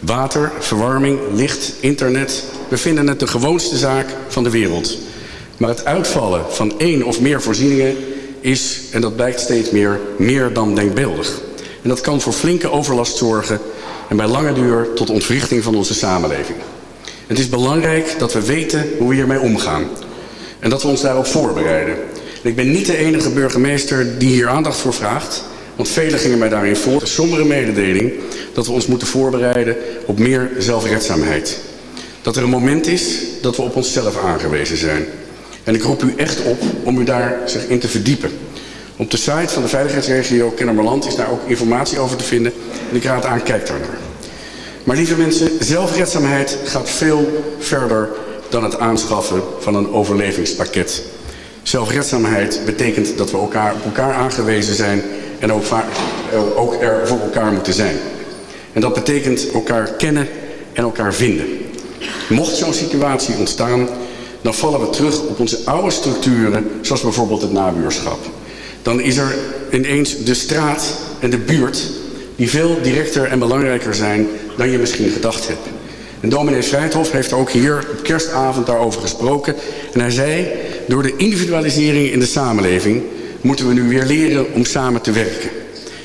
Water, verwarming, licht, internet, we vinden het de gewoonste zaak van de wereld. Maar het uitvallen van één of meer voorzieningen is, en dat blijkt steeds meer, meer dan denkbeeldig. En dat kan voor flinke overlast zorgen en bij lange duur tot ontwrichting van onze samenleving. Het is belangrijk dat we weten hoe we hiermee omgaan. En dat we ons daarop voorbereiden. En ik ben niet de enige burgemeester die hier aandacht voor vraagt. Want velen gingen mij daarin voor. Een sombere mededeling dat we ons moeten voorbereiden op meer zelfredzaamheid. Dat er een moment is dat we op onszelf aangewezen zijn. En ik roep u echt op om u daar zich in te verdiepen. Op de site van de veiligheidsregio Kennemerland is daar ook informatie over te vinden. En ik raad aan, kijk daar naar. Maar lieve mensen, zelfredzaamheid gaat veel verder dan het aanschaffen van een overlevingspakket. Zelfredzaamheid betekent dat we elkaar, op elkaar aangewezen zijn en ook, ook er voor elkaar moeten zijn. En dat betekent elkaar kennen en elkaar vinden. Mocht zo'n situatie ontstaan, dan vallen we terug op onze oude structuren, zoals bijvoorbeeld het nabuurschap. Dan is er ineens de straat en de buurt die veel directer en belangrijker zijn dan je misschien gedacht hebt. En dominee Vrijthof heeft ook hier op kerstavond daarover gesproken. En hij zei, door de individualisering in de samenleving moeten we nu weer leren om samen te werken.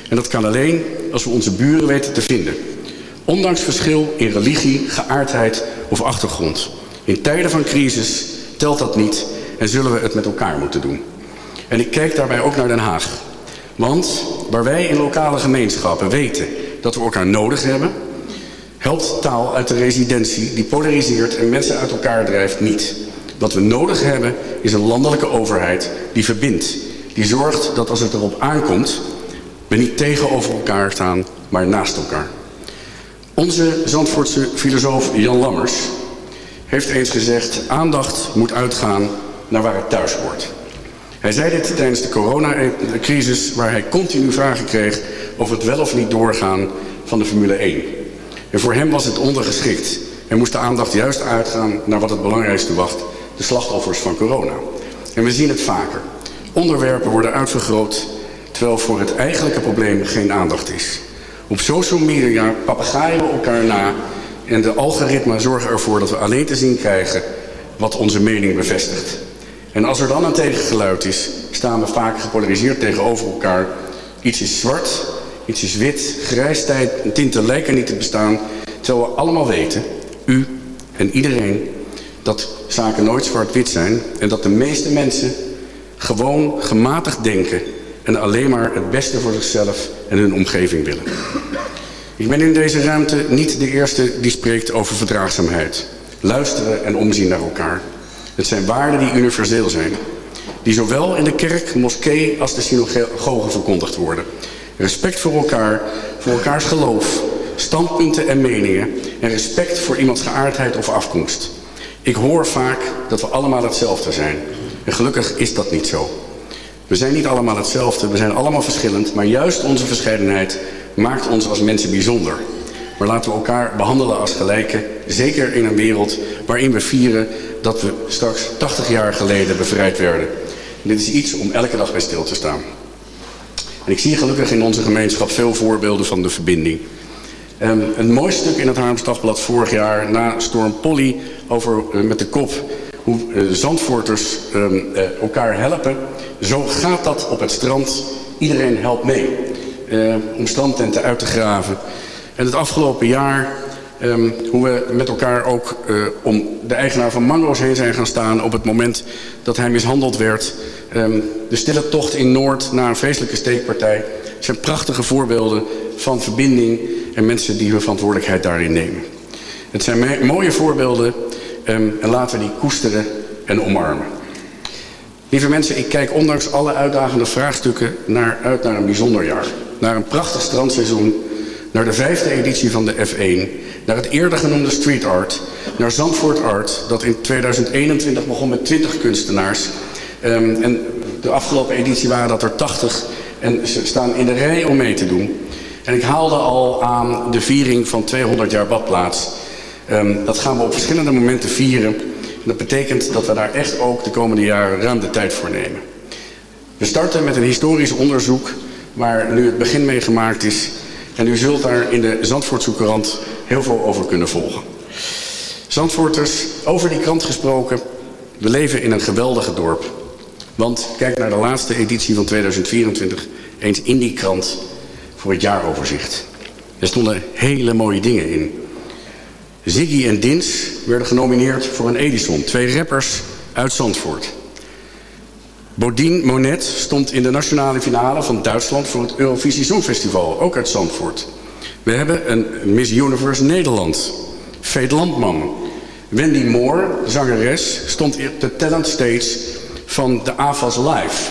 En dat kan alleen als we onze buren weten te vinden. Ondanks verschil in religie, geaardheid of achtergrond. In tijden van crisis telt dat niet en zullen we het met elkaar moeten doen. En ik kijk daarbij ook naar Den Haag. Want waar wij in lokale gemeenschappen weten dat we elkaar nodig hebben, helpt taal uit de residentie die polariseert en mensen uit elkaar drijft niet. Wat we nodig hebben is een landelijke overheid die verbindt. Die zorgt dat als het erop aankomt, we niet tegenover elkaar staan, maar naast elkaar. Onze Zandvoortse filosoof Jan Lammers heeft eens gezegd... aandacht moet uitgaan naar waar het thuis hoort. Hij zei dit tijdens de coronacrisis... waar hij continu vragen kreeg over het wel of niet doorgaan van de Formule 1. En voor hem was het ondergeschikt. Er moest de aandacht juist uitgaan naar wat het belangrijkste wacht... de slachtoffers van corona. En we zien het vaker. Onderwerpen worden uitvergroot... terwijl voor het eigenlijke probleem geen aandacht is. Op social media papegaaien we elkaar na... en de algoritmen zorgen ervoor dat we alleen te zien krijgen... wat onze mening bevestigt. En als er dan een tegengeluid is, staan we vaak gepolariseerd tegenover elkaar. Iets is zwart, iets is wit, grijs tinten lijken niet te bestaan... terwijl we allemaal weten, u en iedereen, dat zaken nooit zwart-wit zijn... en dat de meeste mensen gewoon gematigd denken... en alleen maar het beste voor zichzelf en hun omgeving willen. Ik ben in deze ruimte niet de eerste die spreekt over verdraagzaamheid. Luisteren en omzien naar elkaar. Het zijn waarden die universeel zijn. Die zowel in de kerk, moskee als de synagoge verkondigd worden. Respect voor elkaar, voor elkaars geloof, standpunten en meningen. En respect voor iemands geaardheid of afkomst. Ik hoor vaak dat we allemaal hetzelfde zijn. En gelukkig is dat niet zo. We zijn niet allemaal hetzelfde, we zijn allemaal verschillend. Maar juist onze verscheidenheid maakt ons als mensen bijzonder. Maar laten we elkaar behandelen als gelijken. Zeker in een wereld waarin we vieren dat we straks 80 jaar geleden bevrijd werden. En dit is iets om elke dag bij stil te staan. En ik zie gelukkig in onze gemeenschap veel voorbeelden van de verbinding. Um, een mooi stuk in het Haarlemstadblad vorig jaar na Storm Polly over, uh, met de kop hoe uh, Zandvoorters um, uh, elkaar helpen. Zo gaat dat op het strand. Iedereen helpt mee om strandtenten uit te graven. En het afgelopen jaar um, hoe we met elkaar ook uh, om de eigenaar van Mango's heen zijn gaan staan... op het moment dat hij mishandeld werd. Um, de stille tocht in Noord na een vreselijke steekpartij... zijn prachtige voorbeelden van verbinding... en mensen die hun verantwoordelijkheid daarin nemen. Het zijn mooie voorbeelden um, en laten we die koesteren en omarmen. Lieve mensen, ik kijk ondanks alle uitdagende vraagstukken naar, uit naar een bijzonder jaar. Naar een prachtig strandseizoen naar de vijfde editie van de F1, naar het eerder genoemde Street Art, naar Zandvoort Art, dat in 2021 begon met 20 kunstenaars. Um, en de afgelopen editie waren dat er 80 en ze staan in de rij om mee te doen. En ik haalde al aan de viering van 200 jaar badplaats. Um, dat gaan we op verschillende momenten vieren. En dat betekent dat we daar echt ook de komende jaren ruim de tijd voor nemen. We starten met een historisch onderzoek waar nu het begin mee gemaakt is en u zult daar in de Zandvoortse krant heel veel over kunnen volgen. Zandvoorters, over die krant gesproken, we leven in een geweldige dorp. Want kijk naar de laatste editie van 2024, eens in die krant voor het jaaroverzicht. Er stonden hele mooie dingen in. Ziggy en Dins werden genomineerd voor een Edison, twee rappers uit Zandvoort. Bodine Monet stond in de nationale finale van Duitsland voor het Eurovisie Songfestival, ook uit Zandvoort. We hebben een Miss Universe Nederland, Veet Landman. Wendy Moore, zangeres, stond op de talent stage van de AFAS Live.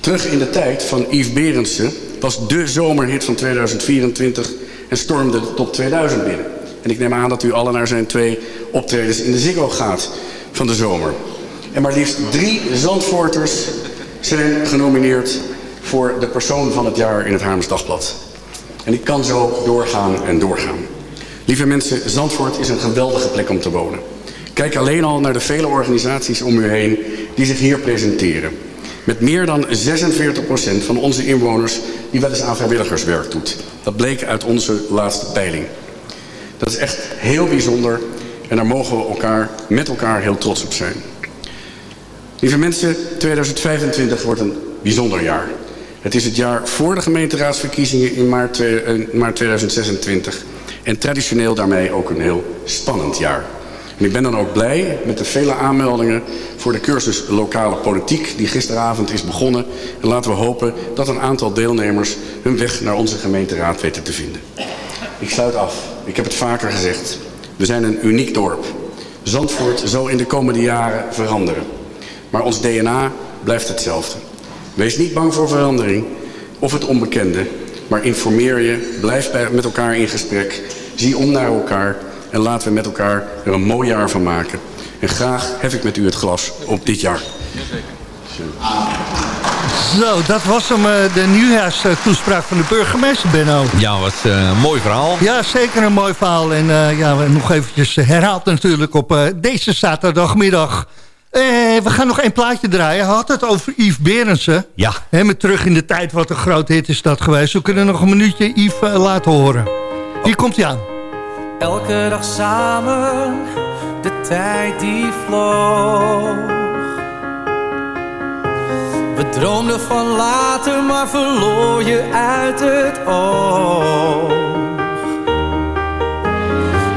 Terug in de tijd van Yves Berendsen was de zomerhit van 2024 en stormde de top 2000 binnen. En ik neem aan dat u alle naar zijn twee optredens in de Ziggo gaat van de zomer. En maar liefst drie Zandvoorters zijn genomineerd voor de persoon van het jaar in het Haarlems Dagblad. En ik kan zo doorgaan en doorgaan. Lieve mensen, Zandvoort is een geweldige plek om te wonen. Kijk alleen al naar de vele organisaties om u heen die zich hier presenteren. Met meer dan 46% van onze inwoners die wel eens aan vrijwilligerswerk doet. Dat bleek uit onze laatste peiling. Dat is echt heel bijzonder en daar mogen we elkaar, met elkaar heel trots op zijn. Lieve mensen, 2025 wordt een bijzonder jaar. Het is het jaar voor de gemeenteraadsverkiezingen in maart, maart 2026. En traditioneel daarmee ook een heel spannend jaar. En ik ben dan ook blij met de vele aanmeldingen voor de cursus Lokale Politiek die gisteravond is begonnen. En laten we hopen dat een aantal deelnemers hun weg naar onze gemeenteraad weten te vinden. Ik sluit af. Ik heb het vaker gezegd. We zijn een uniek dorp. Zandvoort zal in de komende jaren veranderen. Maar ons DNA blijft hetzelfde. Wees niet bang voor verandering of het onbekende. Maar informeer je, blijf bij- met elkaar in gesprek. Zie om naar elkaar en laten we met elkaar er een mooi jaar van maken. En graag hef ik met u het glas op dit jaar. Zo, dat was hem, eh, de nieuwjaarstoespraak van de burgemeester, Benno. Ja, wat eh, een mooi verhaal. Ja, zeker een mooi verhaal. En eh, ja, nog eventjes herhaald natuurlijk op eh, deze zaterdagmiddag. Eh, we gaan nog één plaatje draaien. Hij had het over Yves Berendsen. Ja. Hè, met Terug in de Tijd, wat een groot hit is dat geweest. We kunnen nog een minuutje Yves eh, laten horen. Hier komt hij aan. Elke dag samen, de tijd die vloog. We droomden van later, maar verloor je uit het oog.